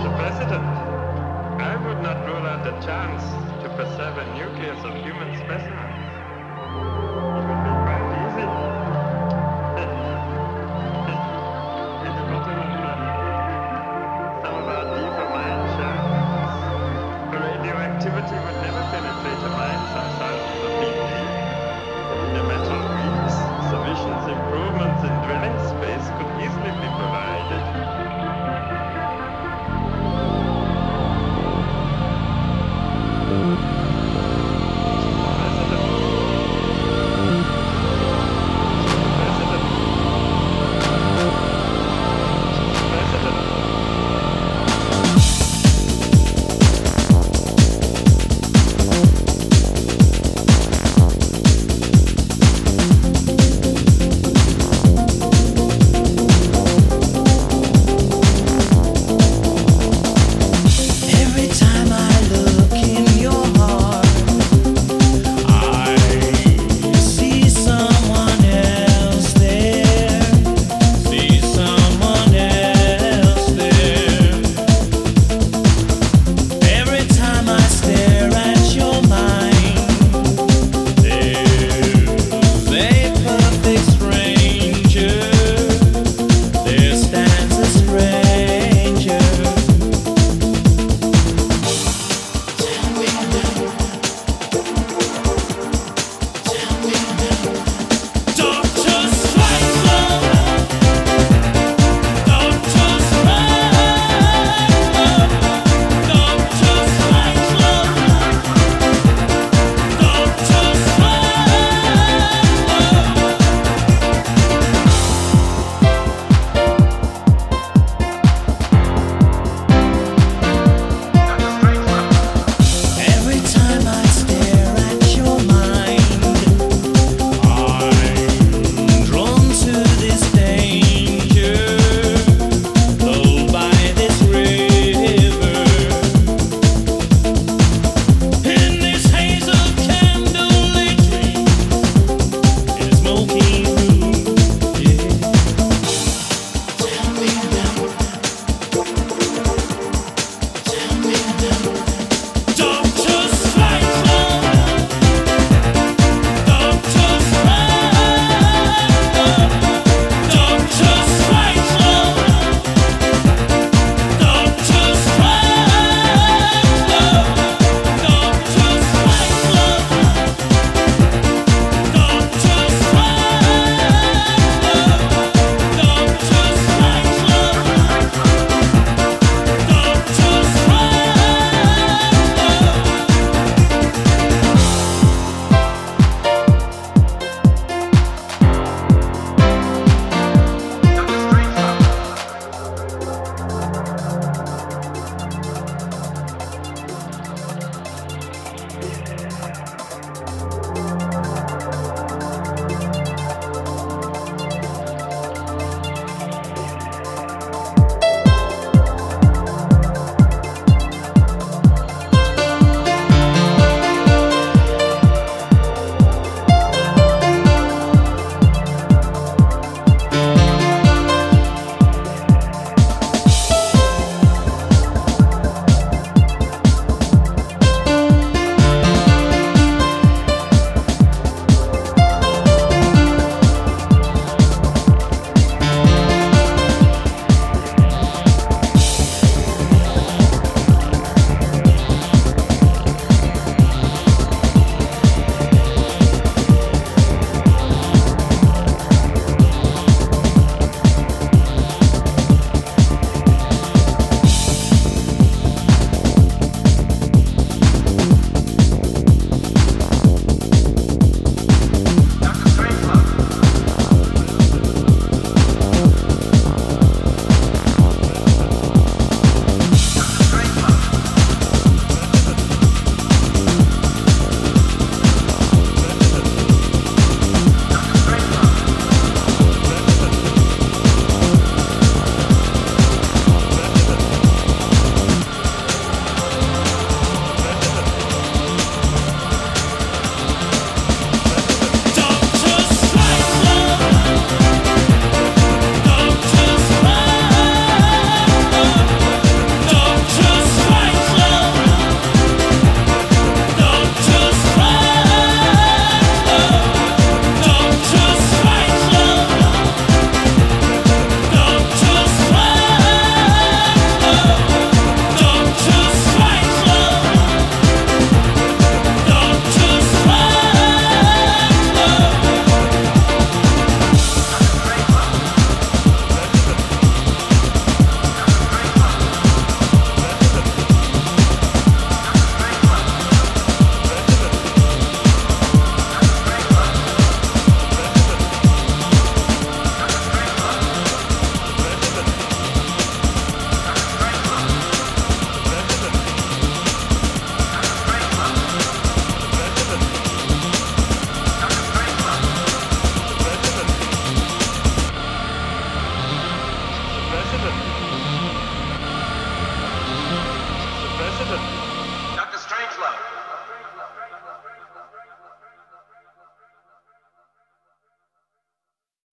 the president, I would not rule out the chance to preserve a nucleus of human specimens.